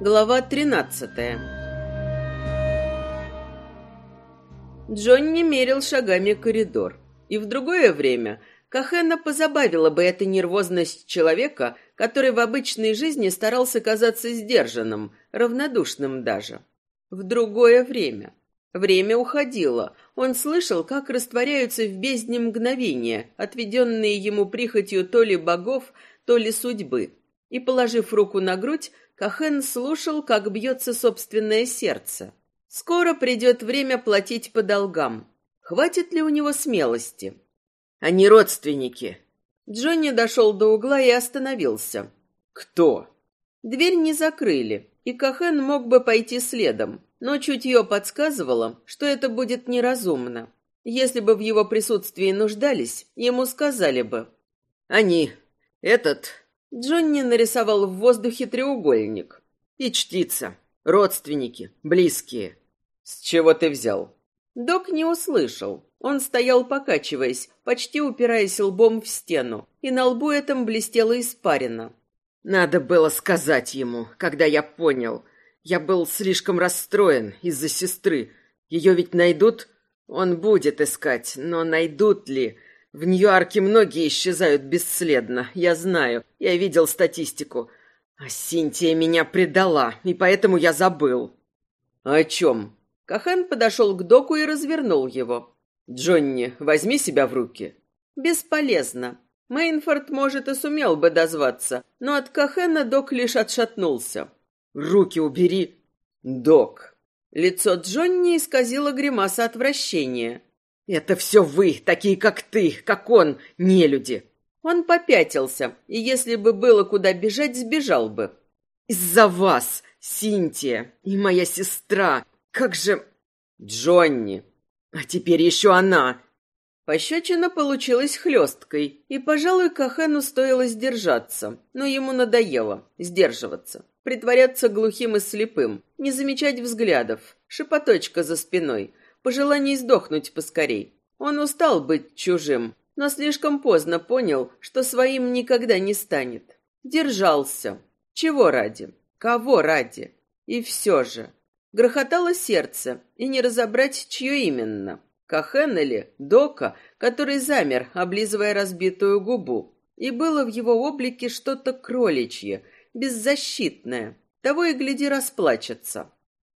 Глава 13 Джонни мерил шагами коридор. И в другое время Кахена позабавила бы эта нервозность человека, который в обычной жизни старался казаться сдержанным, равнодушным даже. В другое время. Время уходило. Он слышал, как растворяются в бездне мгновения, отведенные ему прихотью то ли богов, то ли судьбы. И, положив руку на грудь, Кахен слушал, как бьется собственное сердце. Скоро придет время платить по долгам. Хватит ли у него смелости? Они родственники. Джонни дошел до угла и остановился. Кто? Дверь не закрыли, и Кахен мог бы пойти следом, но чутье подсказывало, что это будет неразумно. Если бы в его присутствии нуждались, ему сказали бы. Они. Этот Джонни нарисовал в воздухе треугольник. И чтица. Родственники. Близкие. С чего ты взял? Док не услышал. Он стоял, покачиваясь, почти упираясь лбом в стену, и на лбу этом блестела испарина. Надо было сказать ему, когда я понял. Я был слишком расстроен из-за сестры. Ее ведь найдут? Он будет искать, но найдут ли? В Нью-Йорке многие исчезают бесследно, я знаю, я видел статистику. А Синтия меня предала, и поэтому я забыл. О чем? Кахан подошел к доку и развернул его. Джонни, возьми себя в руки. Бесполезно. Мейнфорд, может, и сумел бы дозваться, но от Кахена док лишь отшатнулся. Руки убери. Док. Лицо Джонни исказило гримаса отвращения. Это все вы, такие как ты, как он, не люди. Он попятился, и если бы было куда бежать, сбежал бы. Из-за вас, Синтия и моя сестра. Как же... Джонни. А теперь еще она. Пощечина получилась хлесткой, и, пожалуй, Кахену стоило сдержаться, но ему надоело сдерживаться, притворяться глухим и слепым, не замечать взглядов, шепоточка за спиной — пожелание сдохнуть поскорей. Он устал быть чужим, но слишком поздно понял, что своим никогда не станет. Держался. Чего ради? Кого ради? И все же. Грохотало сердце, и не разобрать, чье именно. Кахен или Дока, который замер, облизывая разбитую губу. И было в его облике что-то кроличье, беззащитное. Того и гляди расплачется.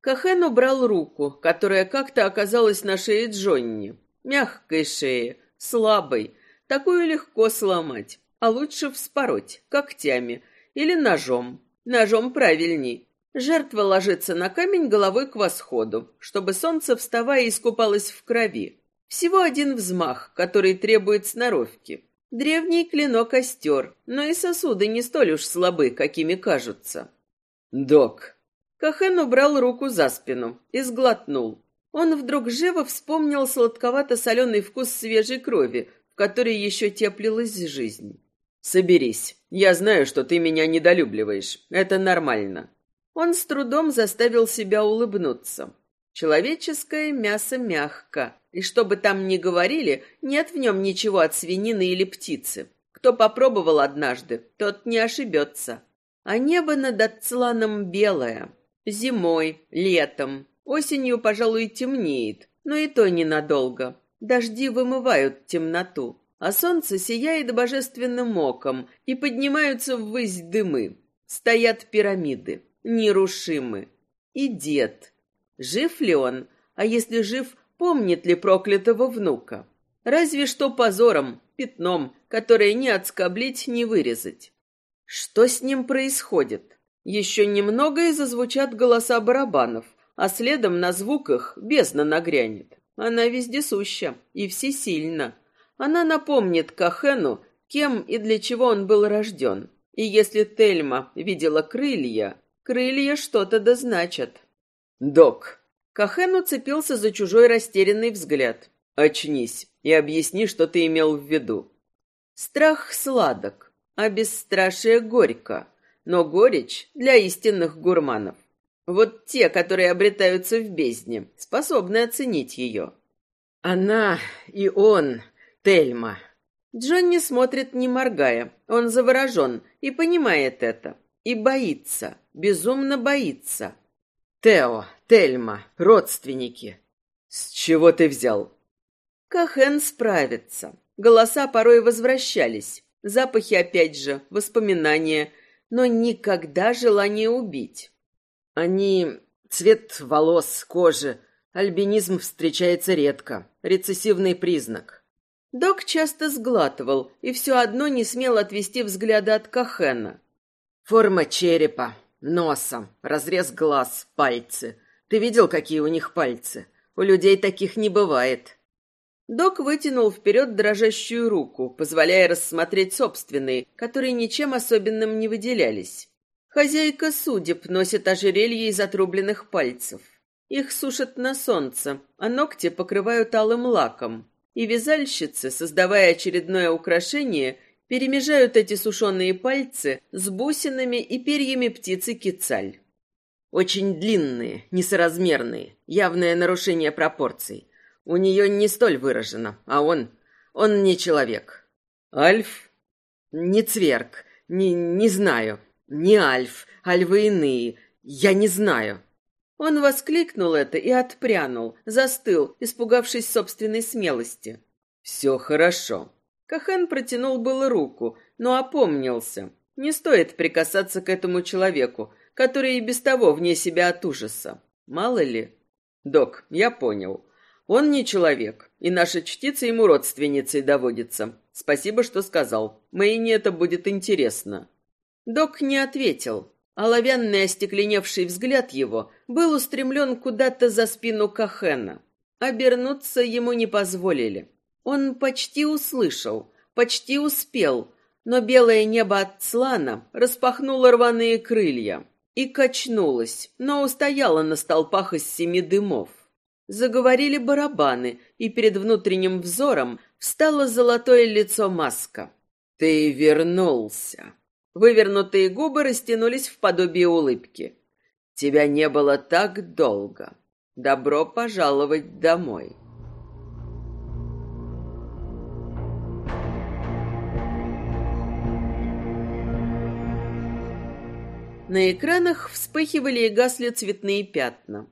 Кахен убрал руку, которая как-то оказалась на шее Джонни. Мягкой шее, слабой. Такую легко сломать, а лучше вспороть когтями или ножом. Ножом правильней. Жертва ложится на камень головой к восходу, чтобы солнце, вставая, искупалось в крови. Всего один взмах, который требует сноровки. Древний клинок остер, но и сосуды не столь уж слабы, какими кажутся. «Док», Кахен убрал руку за спину и сглотнул. Он вдруг живо вспомнил сладковато-соленый вкус свежей крови, в которой еще теплилась жизнь. «Соберись. Я знаю, что ты меня недолюбливаешь. Это нормально». Он с трудом заставил себя улыбнуться. Человеческое мясо мягко, и что бы там ни говорили, нет в нем ничего от свинины или птицы. Кто попробовал однажды, тот не ошибется. А небо над Ацланом белое, Зимой, летом, осенью, пожалуй, темнеет, но и то ненадолго. Дожди вымывают темноту, а солнце сияет божественным оком, и поднимаются ввысь дымы. Стоят пирамиды, нерушимы. И дед. Жив ли он? А если жив, помнит ли проклятого внука? Разве что позором, пятном, которое ни отскоблить, ни вырезать. Что с ним происходит? Еще немного и зазвучат голоса барабанов, а следом на звуках бездна нагрянет. Она вездесуща и всесильна. Она напомнит Кахену, кем и для чего он был рожден. И если Тельма видела крылья, крылья что-то да значат. «Док!» Кахен уцепился за чужой растерянный взгляд. «Очнись и объясни, что ты имел в виду». Страх сладок, а бесстрашие горько но горечь для истинных гурманов. Вот те, которые обретаются в бездне, способны оценить ее. Она и он, Тельма. Джонни смотрит, не моргая. Он заворожен и понимает это. И боится, безумно боится. Тео, Тельма, родственники. С чего ты взял? Кахен справится. Голоса порой возвращались. Запахи опять же, воспоминания, но никогда желание убить. Они цвет волос, кожи, альбинизм встречается редко, рецессивный признак. Док часто сглатывал и все одно не смел отвести взгляда от Кахена. Форма черепа, носа, разрез глаз, пальцы. Ты видел, какие у них пальцы? У людей таких не бывает. Док вытянул вперед дрожащую руку, позволяя рассмотреть собственные, которые ничем особенным не выделялись. Хозяйка судеб носит ожерелье из отрубленных пальцев. Их сушат на солнце, а ногти покрывают алым лаком. И вязальщицы, создавая очередное украшение, перемежают эти сушеные пальцы с бусинами и перьями птицы кицаль. Очень длинные, несоразмерные, явное нарушение пропорций. У нее не столь выражено, а он... он не человек. Альф? Не цверк, не, не знаю. Не альф, альвы иные. Я не знаю. Он воскликнул это и отпрянул, застыл, испугавшись собственной смелости. «Все хорошо». Кахан протянул было руку, но опомнился. Не стоит прикасаться к этому человеку, который и без того вне себя от ужаса. Мало ли. «Док, я понял. Он не человек, и наша чтица ему родственницей доводится. Спасибо, что сказал. Мэйне это будет интересно. Док не ответил. Оловянный остекленевший взгляд его был устремлен куда-то за спину Кахена. Обернуться ему не позволили. Он почти услышал, почти успел, но белое небо от Цлана распахнуло рваные крылья и качнулось, но устояло на столпах из семи дымов. Заговорили барабаны, и перед внутренним взором встало золотое лицо маска. «Ты вернулся!» Вывернутые губы растянулись в подобие улыбки. «Тебя не было так долго. Добро пожаловать домой!» На экранах вспыхивали и гасли цветные пятна.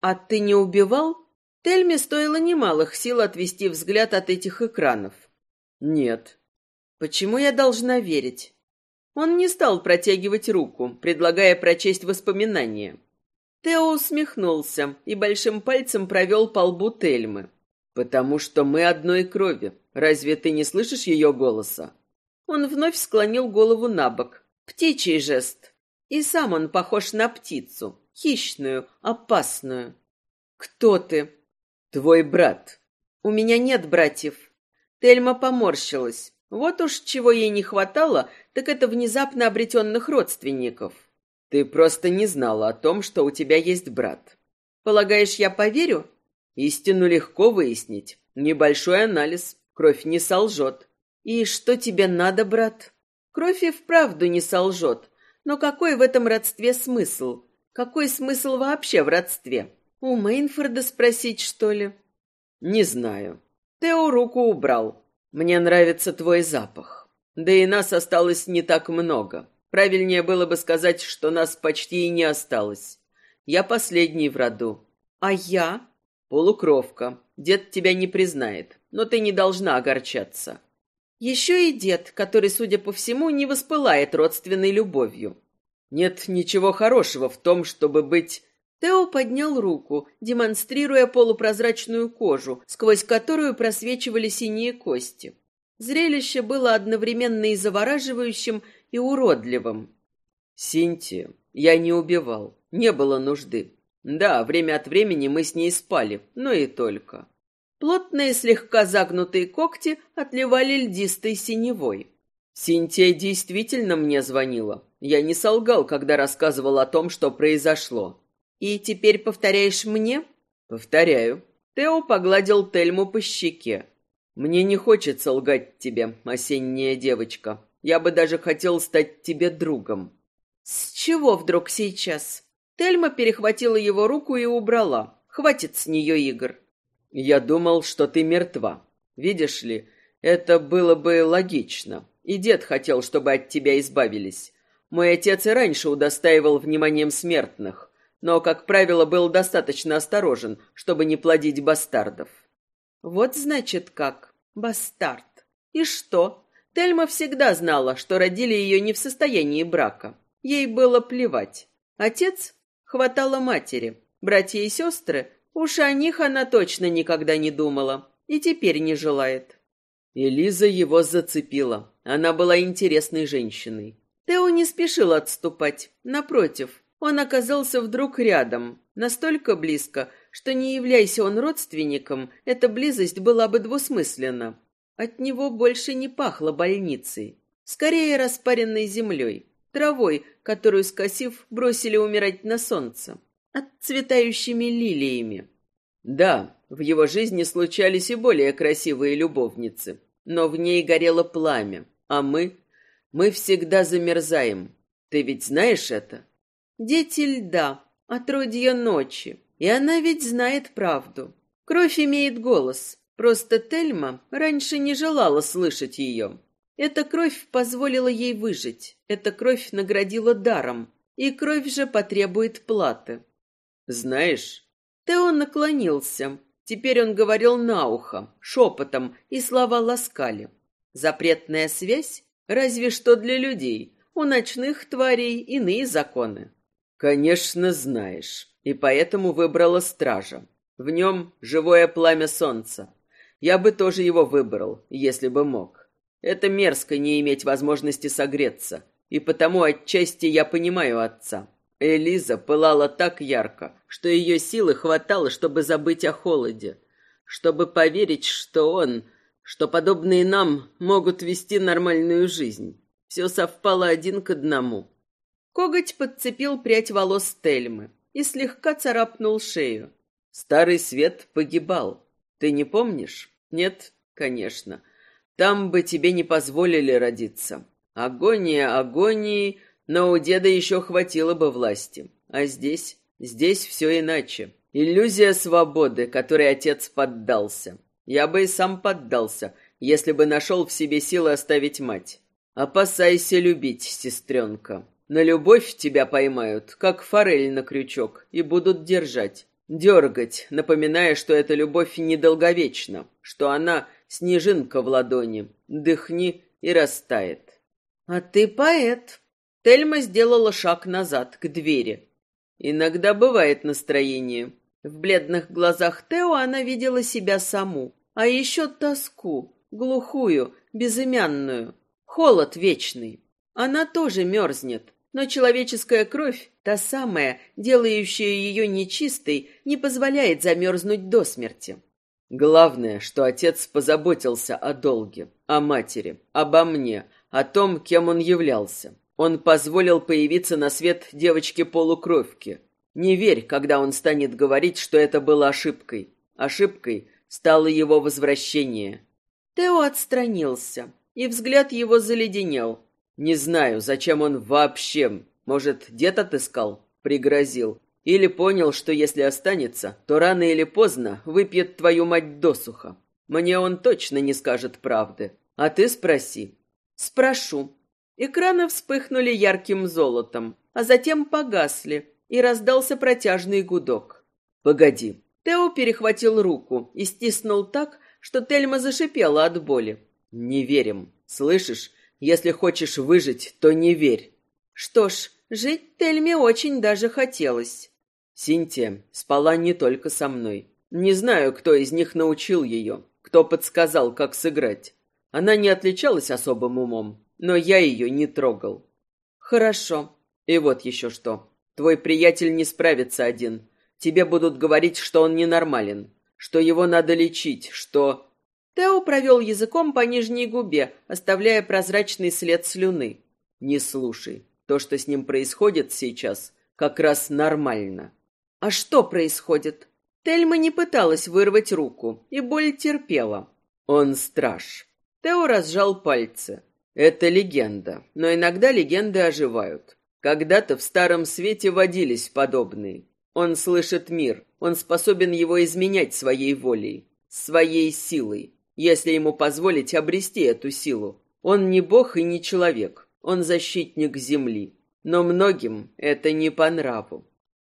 «А ты не убивал?» Тельме стоило немалых сил отвести взгляд от этих экранов. «Нет». «Почему я должна верить?» Он не стал протягивать руку, предлагая прочесть воспоминания. Тео усмехнулся и большим пальцем провел по лбу Тельмы. «Потому что мы одной крови. Разве ты не слышишь ее голоса?» Он вновь склонил голову на бок. Птичий жест. И сам он похож на птицу хищную, опасную. Кто ты? Твой брат. У меня нет братьев. Тельма поморщилась. Вот уж чего ей не хватало, так это внезапно обретенных родственников. Ты просто не знала о том, что у тебя есть брат. Полагаешь, я поверю? Истину легко выяснить. Небольшой анализ. Кровь не солжет. И что тебе надо, брат? Кровь и вправду не солжет. Но какой в этом родстве смысл? Какой смысл вообще в родстве? У Мейнфорда спросить, что ли? Не знаю. Тео руку убрал. Мне нравится твой запах. Да и нас осталось не так много. Правильнее было бы сказать, что нас почти и не осталось. Я последний в роду. А я? Полукровка. Дед тебя не признает, но ты не должна огорчаться. Еще и дед, который, судя по всему, не воспылает родственной любовью. Нет ничего хорошего в том, чтобы быть... Тео поднял руку, демонстрируя полупрозрачную кожу, сквозь которую просвечивали синие кости. Зрелище было одновременно и завораживающим, и уродливым. Синтия, я не убивал, не было нужды. Да, время от времени мы с ней спали, но и только. Плотные, слегка загнутые когти отливали льдистой синевой. Синтия действительно мне звонила. Я не солгал, когда рассказывал о том, что произошло. И теперь повторяешь мне? Повторяю. Тео погладил Тельму по щеке. Мне не хочется лгать тебе, осенняя девочка. Я бы даже хотел стать тебе другом. С чего вдруг сейчас? Тельма перехватила его руку и убрала. Хватит с нее игр. Я думал, что ты мертва. Видишь ли, Это было бы логично. И дед хотел, чтобы от тебя избавились. Мой отец и раньше удостаивал вниманием смертных, но, как правило, был достаточно осторожен, чтобы не плодить бастардов. Вот значит как. Бастард. И что? Тельма всегда знала, что родили ее не в состоянии брака. Ей было плевать. Отец хватало матери. Братья и сестры, уж о них она точно никогда не думала. И теперь не желает. Элиза его зацепила. Она была интересной женщиной. Тео не спешил отступать. Напротив, он оказался вдруг рядом, настолько близко, что не являясь он родственником, эта близость была бы двусмысленна. От него больше не пахло больницей, скорее распаренной землей, травой, которую, скосив, бросили умирать на солнце, отцветающими лилиями. Да, в его жизни случались и более красивые любовницы, но в ней горело пламя, а мы... Мы всегда замерзаем. Ты ведь знаешь это? Дети льда, отродье ночи. И она ведь знает правду. Кровь имеет голос. Просто Тельма раньше не желала слышать ее. Эта кровь позволила ей выжить. Эта кровь наградила даром. И кровь же потребует платы. Знаешь... Тео наклонился. Теперь он говорил на ухо, шепотом, и слова ласкали. Запретная связь? Разве что для людей. У ночных тварей иные законы. Конечно, знаешь. И поэтому выбрала стража. В нем живое пламя солнца. Я бы тоже его выбрал, если бы мог. Это мерзко не иметь возможности согреться. И потому отчасти я понимаю отца. Элиза пылала так ярко, что ее силы хватало, чтобы забыть о холоде. Чтобы поверить, что он, что подобные нам могут вести нормальную жизнь. Все совпало один к одному. Коготь подцепил прядь волос Тельмы и слегка царапнул шею. Старый свет погибал. Ты не помнишь? Нет, конечно. Там бы тебе не позволили родиться. Агония агонии, но у деда еще хватило бы власти. А здесь, здесь все иначе. Иллюзия свободы, которой отец поддался. Я бы и сам поддался, если бы нашел в себе силы оставить мать. Опасайся любить, сестренка. На любовь тебя поймают, как форель на крючок, и будут держать. Дергать, напоминая, что эта любовь недолговечна, что она снежинка в ладони. Дыхни и растает. А ты поэт. Тельма сделала шаг назад, к двери. Иногда бывает настроение. В бледных глазах Тео она видела себя саму, а еще тоску, глухую, безымянную, холод вечный. Она тоже мерзнет, но человеческая кровь, та самая, делающая ее нечистой, не позволяет замерзнуть до смерти. Главное, что отец позаботился о долге, о матери, обо мне, о том, кем он являлся. Он позволил появиться на свет девочке-полукровке. Не верь, когда он станет говорить, что это было ошибкой. Ошибкой стало его возвращение. Тео отстранился, и взгляд его заледенел. Не знаю, зачем он вообще. Может, дед отыскал, пригрозил. Или понял, что если останется, то рано или поздно выпьет твою мать досуха. Мне он точно не скажет правды. А ты спроси. Спрошу. Экраны вспыхнули ярким золотом, а затем погасли, и раздался протяжный гудок. Погоди. Тео перехватил руку и стиснул так, что Тельма зашипела от боли. Не верим. Слышишь? Если хочешь выжить, то не верь. Что ж, жить Тельме очень даже хотелось. Синтия спала не только со мной. Не знаю, кто из них научил ее, кто подсказал, как сыграть. Она не отличалась особым умом, но я ее не трогал. Хорошо. И вот еще что. Твой приятель не справится один. Тебе будут говорить, что он ненормален, что его надо лечить, что... Тео провел языком по нижней губе, оставляя прозрачный след слюны. Не слушай. То, что с ним происходит сейчас, как раз нормально. А что происходит? Тельма не пыталась вырвать руку, и боль терпела. Он страж. Тео разжал пальцы. Это легенда, но иногда легенды оживают. Когда-то в Старом Свете водились подобные. Он слышит мир, он способен его изменять своей волей, своей силой. если ему позволить обрести эту силу. Он не бог и не человек, он защитник земли. Но многим это не по нраву.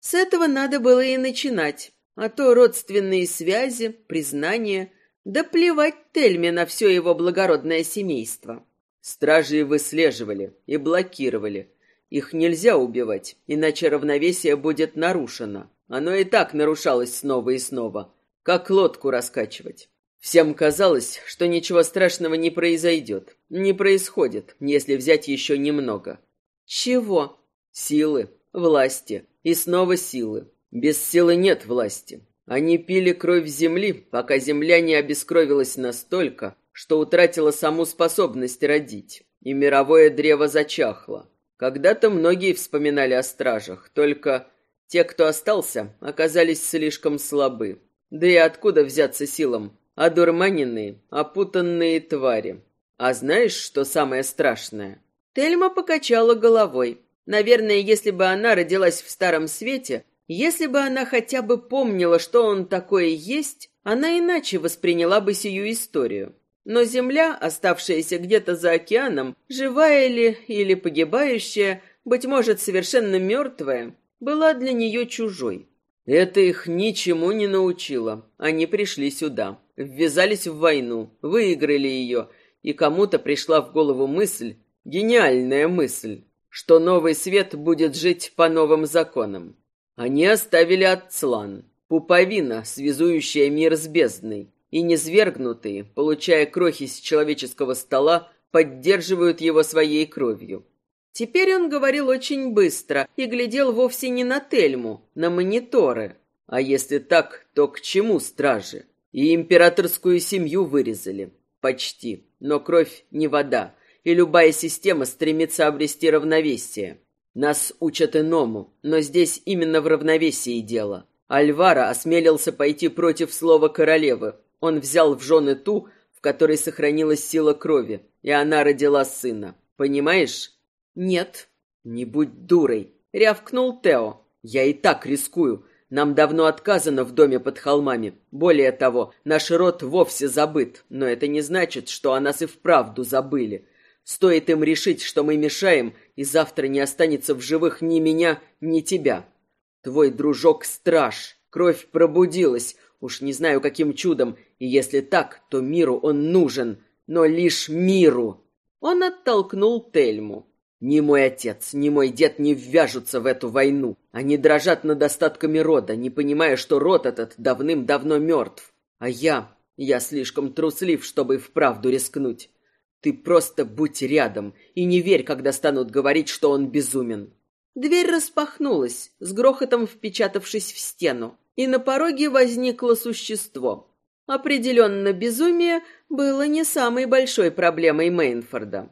С этого надо было и начинать, а то родственные связи, признания, да плевать Тельме на все его благородное семейство. Стражи выслеживали и блокировали. Их нельзя убивать, иначе равновесие будет нарушено. Оно и так нарушалось снова и снова, как лодку раскачивать. Всем казалось, что ничего страшного не произойдет. Не происходит, если взять еще немного. Чего? Силы, власти и снова силы. Без силы нет власти. Они пили кровь земли, пока земля не обескровилась настолько, что утратила саму способность родить, и мировое древо зачахло. Когда-то многие вспоминали о стражах, только те, кто остался, оказались слишком слабы. Да и откуда взяться силам? Одурманенные, опутанные твари. А знаешь, что самое страшное? Тельма покачала головой. Наверное, если бы она родилась в Старом Свете, если бы она хотя бы помнила, что он такое есть, она иначе восприняла бы сию историю. Но земля, оставшаяся где-то за океаном, живая ли или погибающая, быть может, совершенно мертвая, была для нее чужой. Это их ничему не научило. Они пришли сюда, ввязались в войну, выиграли ее, и кому-то пришла в голову мысль, гениальная мысль, что новый свет будет жить по новым законам. Они оставили Ацлан, пуповина, связующая мир с бездной, и низвергнутые, получая крохи с человеческого стола, поддерживают его своей кровью. Теперь он говорил очень быстро и глядел вовсе не на Тельму, на мониторы. А если так, то к чему стражи? И императорскую семью вырезали. Почти. Но кровь не вода, и любая система стремится обрести равновесие. Нас учат иному, но здесь именно в равновесии дело. Альвара осмелился пойти против слова королевы. Он взял в жены ту, в которой сохранилась сила крови, и она родила сына. Понимаешь? Нет. Не будь дурой, рявкнул Тео. Я и так рискую. Нам давно отказано в доме под холмами. Более того, наш род вовсе забыт, но это не значит, что о нас и вправду забыли. Стоит им решить, что мы мешаем, и завтра не останется в живых ни меня, ни тебя. Твой дружок страж. Кровь пробудилась, уж не знаю каким чудом, и если так, то миру он нужен, но лишь миру. Он оттолкнул Тельму. Ни мой отец, ни мой дед не ввяжутся в эту войну. Они дрожат над остатками рода, не понимая, что род этот давным-давно мертв. А я, я слишком труслив, чтобы вправду рискнуть. Ты просто будь рядом и не верь, когда станут говорить, что он безумен. Дверь распахнулась, с грохотом впечатавшись в стену, и на пороге возникло существо. Определенно, безумие было не самой большой проблемой Мейнфорда.